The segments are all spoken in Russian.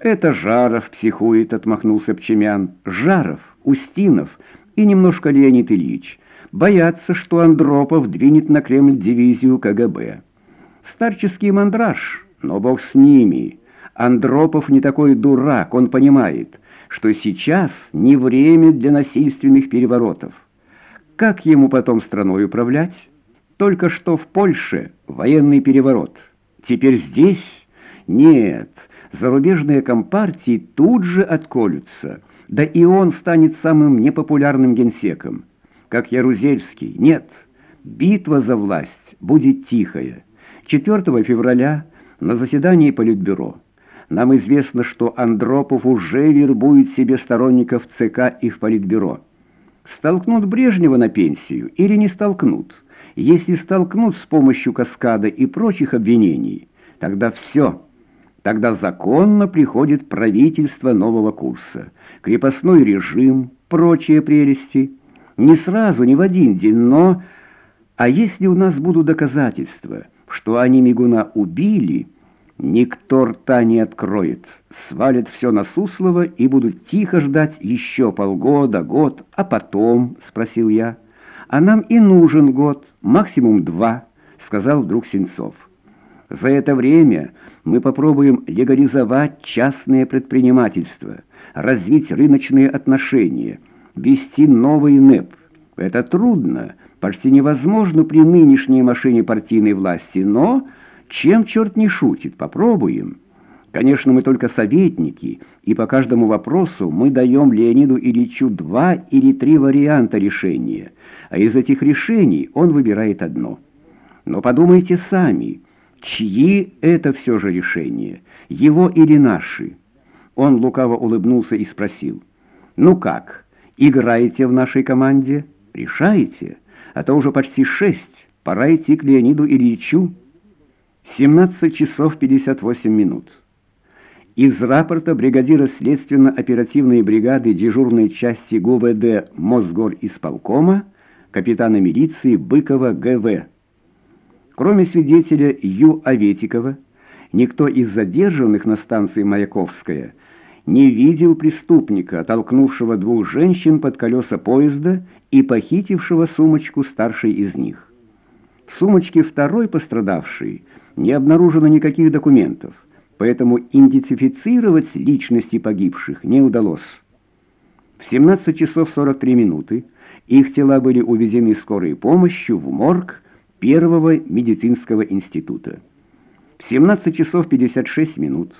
«Это Жаров психует», — отмахнулся Пчемян. «Жаров, Устинов и немножко Леонид Ильич боятся, что Андропов двинет на Кремль дивизию КГБ. Старческий мандраж, но бог с ними. Андропов не такой дурак, он понимает, что сейчас не время для насильственных переворотов. Как ему потом страной управлять? Только что в Польше военный переворот. Теперь здесь? Нет, зарубежные компартии тут же отколются, да и он станет самым непопулярным генсеком. Как Ярузельский. Нет, битва за власть будет тихая. 4 февраля на заседании Политбюро нам известно, что Андропов уже вербует себе сторонников ЦК и в Политбюро. Столкнут Брежнева на пенсию или не столкнут? Если столкнут с помощью каскада и прочих обвинений, тогда все. Тогда законно приходит правительство нового курса, крепостной режим, прочие прелести. Не сразу, не в один день, но... А если у нас будут доказательства, что они Мигуна убили, никто рта не откроет, свалят все на Суслова и будут тихо ждать еще полгода, год, а потом, — спросил я, — «А нам и нужен год, максимум два», — сказал вдруг Сенцов. «За это время мы попробуем легализовать частное предпринимательство, развить рыночные отношения, вести новый НЭП. Это трудно, почти невозможно при нынешней машине партийной власти, но чем черт не шутит, попробуем». Конечно, мы только советники, и по каждому вопросу мы даем Леониду Ильичу два или три варианта решения, а из этих решений он выбирает одно. Но подумайте сами, чьи это все же решения, его или наши? Он лукаво улыбнулся и спросил, «Ну как, играете в нашей команде? Решаете? А то уже почти шесть, пора идти к Леониду Ильичу». 17 часов 58 минут. Из рапорта бригадира следственно-оперативной бригады дежурной части ГУВД Мосгор исполкома капитана милиции Быкова Г.В. Кроме свидетеля Ю. Аветикова, никто из задержанных на станции Маяковская не видел преступника, толкнувшего двух женщин под колеса поезда и похитившего сумочку старшей из них. В сумочке второй пострадавшей не обнаружено никаких документов поэтому идентифицировать личности погибших не удалось. В 17 часов 43 минуты их тела были увезены скорой помощью в морг Первого медицинского института. В 17 часов 56 минут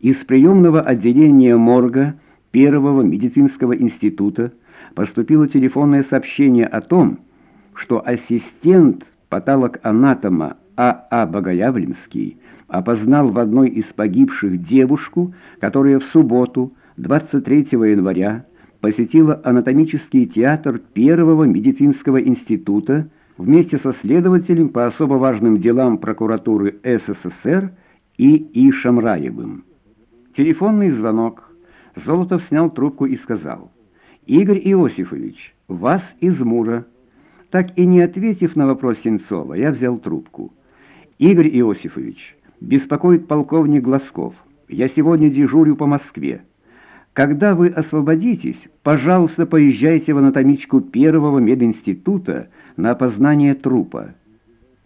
из приемного отделения морга Первого медицинского института поступило телефонное сообщение о том, что ассистент патологоанатома А.А. Богоявленский опознал в одной из погибших девушку, которая в субботу, 23 января, посетила анатомический театр Первого медицинского института вместе со следователем по особо важным делам прокуратуры СССР И. И. Шамраевым. Телефонный звонок. Золотов снял трубку и сказал, «Игорь Иосифович, вас из Мура». Так и не ответив на вопрос Сенцова, я взял трубку. «Игорь Иосифович, беспокоит полковник Глазков. Я сегодня дежурю по Москве. Когда вы освободитесь, пожалуйста, поезжайте в анатомичку первого мединститута на опознание трупа.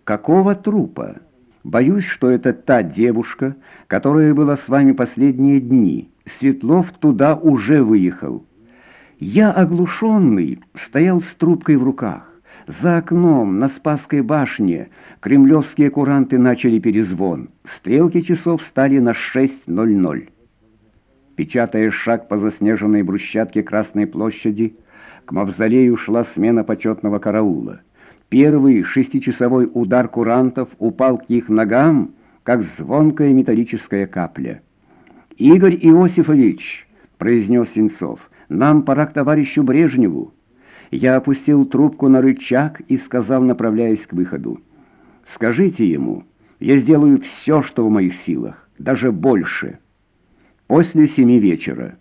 Какого трупа? Боюсь, что это та девушка, которая была с вами последние дни. Светлов туда уже выехал. Я, оглушенный, стоял с трубкой в руках. За окном на Спасской башне кремлевские куранты начали перезвон. Стрелки часов стали на 6.00. Печатая шаг по заснеженной брусчатке Красной площади, к мавзолею шла смена почетного караула. Первый шестичасовой удар курантов упал к их ногам, как звонкая металлическая капля. «Игорь Иосифович», — произнес Сенцов, — «нам пора к товарищу Брежневу». Я опустил трубку на рычаг и сказал, направляясь к выходу. «Скажите ему, я сделаю все, что в моих силах, даже больше». После семи вечера.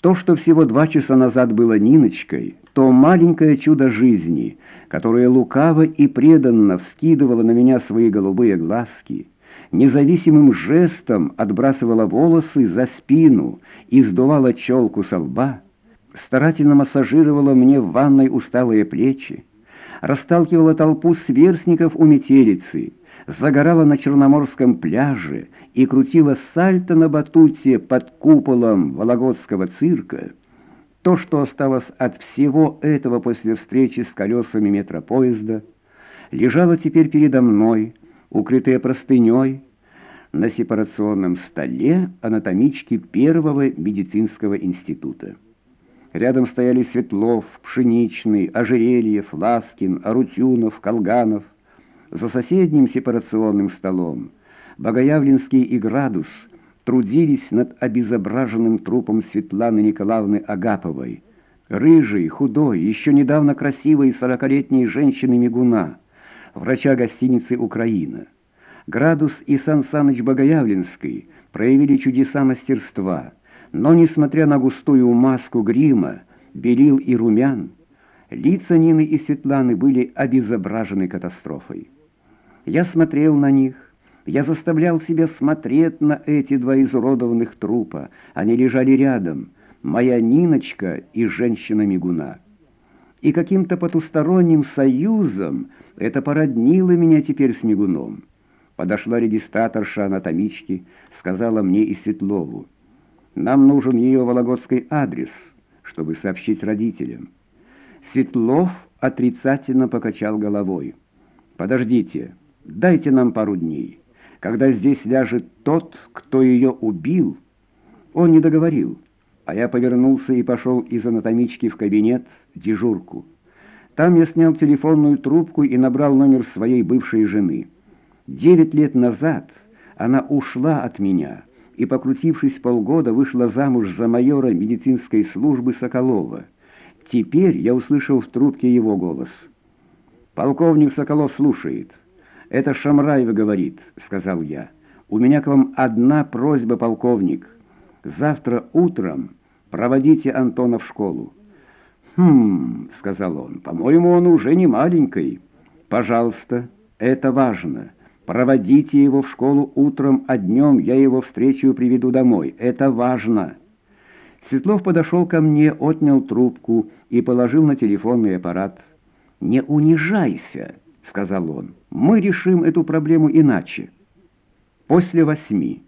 То, что всего два часа назад было Ниночкой, то маленькое чудо жизни, которое лукаво и преданно вскидывало на меня свои голубые глазки, независимым жестом отбрасывала волосы за спину и сдувала челку со лба, старательно массажировала мне в ванной усталые плечи, расталкивала толпу сверстников у метелицы, загорала на Черноморском пляже и крутила сальто на батуте под куполом Вологодского цирка, то, что осталось от всего этого после встречи с колесами метропоезда, лежало теперь передо мной, укрытое простыней, на сепарационном столе анатомички первого медицинского института. Рядом стояли Светлов, Пшеничный, Ожерельев, Ласкин, Арутюнов, Колганов. За соседним сепарационным столом Богоявленский и Градус трудились над обезображенным трупом Светланы Николаевны Агаповой, рыжей, худой, еще недавно красивой сорокалетней женщины-мигуна, врача гостиницы «Украина». Градус и Сан Саныч Богоявленский проявили чудеса мастерства, но, несмотря на густую маску грима, белил и румян, лица Нины и Светланы были обезображены катастрофой. Я смотрел на них, я заставлял себя смотреть на эти два изуродованных трупа. Они лежали рядом, моя Ниночка и женщина-мигуна. И каким-то потусторонним союзом это породнило меня теперь с мигуном. Подошла регистраторша анатомички, сказала мне и Светлову. Нам нужен ее вологодский адрес, чтобы сообщить родителям. Светлов отрицательно покачал головой. «Подождите, дайте нам пару дней. Когда здесь ляжет тот, кто ее убил...» Он не договорил, а я повернулся и пошел из анатомички в кабинет дежурку. Там я снял телефонную трубку и набрал номер своей бывшей жены. Девять лет назад она ушла от меня и, покрутившись полгода, вышла замуж за майора медицинской службы Соколова. Теперь я услышал в трубке его голос. «Полковник Соколов слушает». «Это Шамраева говорит», — сказал я. «У меня к вам одна просьба, полковник. Завтра утром проводите Антона в школу». «Хм», — сказал он, — «по-моему, он уже не маленький». «Пожалуйста, это важно». Проводите его в школу утром, а днем я его встречу и приведу домой. Это важно». Светлов подошел ко мне, отнял трубку и положил на телефонный аппарат. «Не унижайся», — сказал он. «Мы решим эту проблему иначе». После восьми.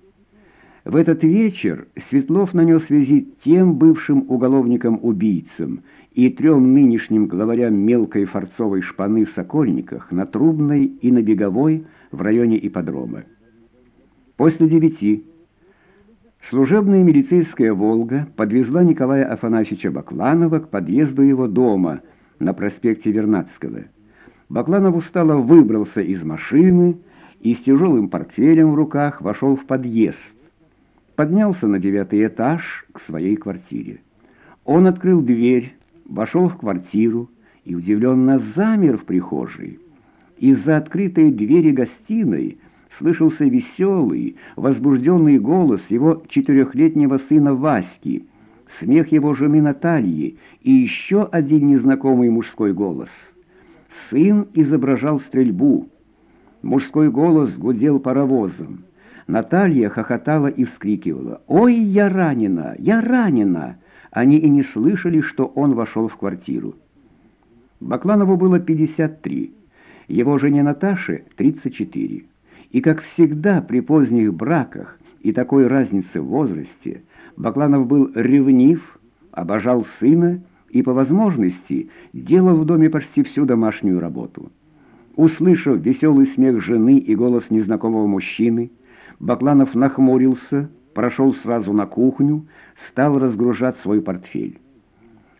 В этот вечер Светлов нанес визит тем бывшим уголовникам-убийцам и трем нынешним главарям мелкой форцовой шпаны в Сокольниках на Трубной и на Беговой в районе ипподрома. После девяти служебная милицейская «Волга» подвезла Николая Афанасьевича Бакланова к подъезду его дома на проспекте Вернадского. Бакланов устало выбрался из машины и с тяжелым портфелем в руках вошел в подъезд поднялся на девятый этаж к своей квартире. Он открыл дверь, вошел в квартиру и удивленно замер в прихожей. Из-за открытой двери гостиной слышался веселый, возбужденный голос его четырехлетнего сына Васьки, смех его жены Натальи и еще один незнакомый мужской голос. Сын изображал стрельбу. Мужской голос гудел паровозом. Наталья хохотала и вскрикивала. «Ой, я ранена! Я ранена!» Они и не слышали, что он вошел в квартиру. Бакланову было 53, его жене Наташе 34. И, как всегда, при поздних браках и такой разнице в возрасте, Бакланов был ревнив, обожал сына и, по возможности, делал в доме почти всю домашнюю работу. Услышав веселый смех жены и голос незнакомого мужчины, Бакланов нахмурился, прошел сразу на кухню, стал разгружать свой портфель.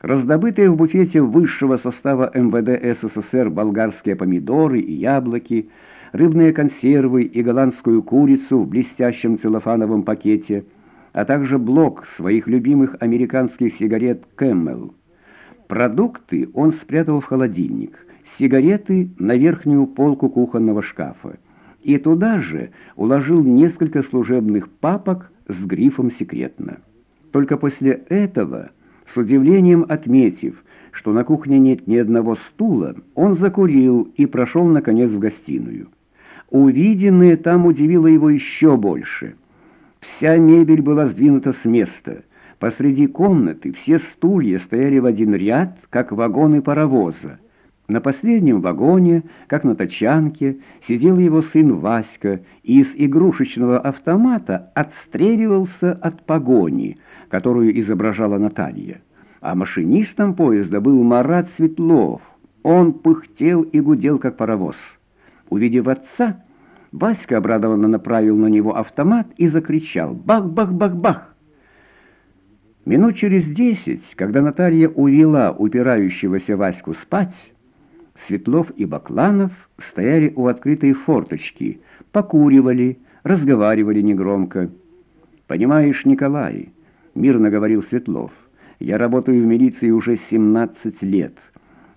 Раздобытые в буфете высшего состава МВД СССР болгарские помидоры и яблоки, рыбные консервы и голландскую курицу в блестящем целлофановом пакете, а также блок своих любимых американских сигарет «Кэммел». Продукты он спрятал в холодильник, сигареты на верхнюю полку кухонного шкафа и туда же уложил несколько служебных папок с грифом «Секретно». Только после этого, с удивлением отметив, что на кухне нет ни одного стула, он закурил и прошел, наконец, в гостиную. Увиденное там удивило его еще больше. Вся мебель была сдвинута с места. Посреди комнаты все стулья стояли в один ряд, как вагоны паровоза. На последнем вагоне, как на тачанке, сидел его сын Васька и из игрушечного автомата отстреливался от погони, которую изображала Наталья. А машинистом поезда был Марат Светлов. Он пыхтел и гудел, как паровоз. Увидев отца, Васька обрадованно направил на него автомат и закричал «Бах-бах-бах-бах!». Минут через десять, когда Наталья увела упирающегося Ваську спать, Светлов и Бакланов стояли у открытой форточки, покуривали, разговаривали негромко. «Понимаешь, Николай», — мирно говорил Светлов, — «я работаю в милиции уже 17 лет.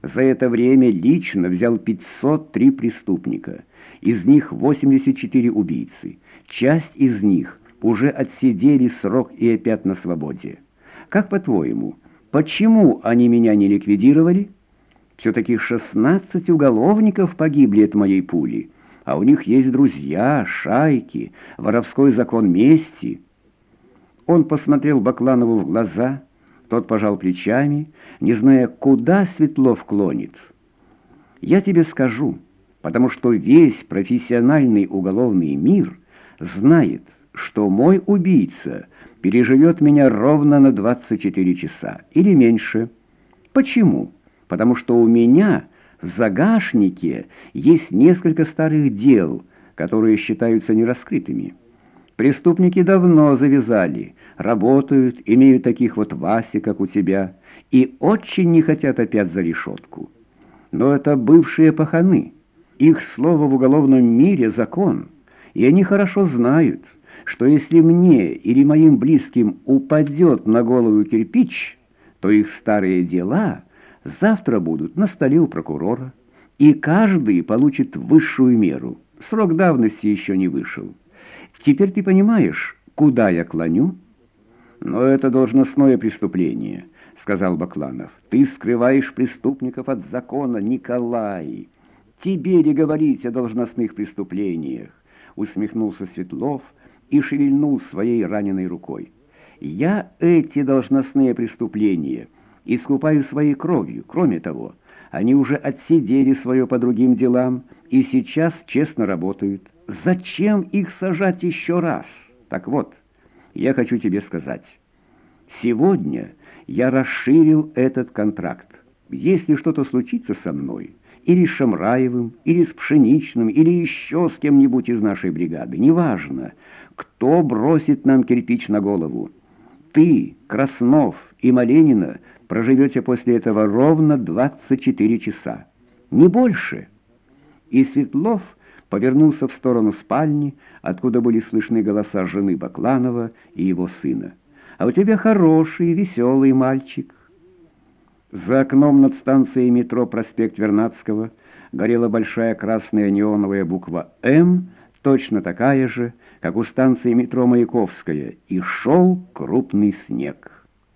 За это время лично взял 503 преступника, из них 84 убийцы. Часть из них уже отсидели срок и опять на свободе. Как по-твоему, почему они меня не ликвидировали?» Все-таки 16 уголовников погибли от моей пули, а у них есть друзья, шайки, воровской закон мести. Он посмотрел Бакланову в глаза, тот пожал плечами, не зная, куда Светлов клонит. «Я тебе скажу, потому что весь профессиональный уголовный мир знает, что мой убийца переживет меня ровно на 24 часа или меньше. Почему?» потому что у меня в загашнике есть несколько старых дел, которые считаются нераскрытыми. Преступники давно завязали, работают, имеют таких вот Васи, как у тебя, и очень не хотят опять за решетку. Но это бывшие паханы. Их слово в уголовном мире — закон, и они хорошо знают, что если мне или моим близким упадет на голову кирпич, то их старые дела — завтра будут на столе у прокурора, и каждый получит высшую меру. Срок давности еще не вышел. Теперь ты понимаешь, куда я клоню? Но это должностное преступление, сказал Бакланов. Ты скрываешь преступников от закона, Николай. Тебе ли говорить о должностных преступлениях? Усмехнулся Светлов и шевельнул своей раненой рукой. Я эти должностные преступления искупаю своей кровью. Кроме того, они уже отсидели свое по другим делам и сейчас честно работают. Зачем их сажать еще раз? Так вот, я хочу тебе сказать. Сегодня я расширил этот контракт. Если что-то случится со мной, или с Шамраевым, или с Пшеничным, или еще с кем-нибудь из нашей бригады, неважно, кто бросит нам кирпич на голову. Ты, Краснов и Маленина — проживете после этого ровно 24 часа. Не больше. И Светлов повернулся в сторону спальни, откуда были слышны голоса жены Бакланова и его сына. «А у тебя хороший, веселый мальчик». За окном над станцией метро проспект Вернадского горела большая красная неоновая буква «М», точно такая же, как у станции метро Маяковская, и шел крупный снег.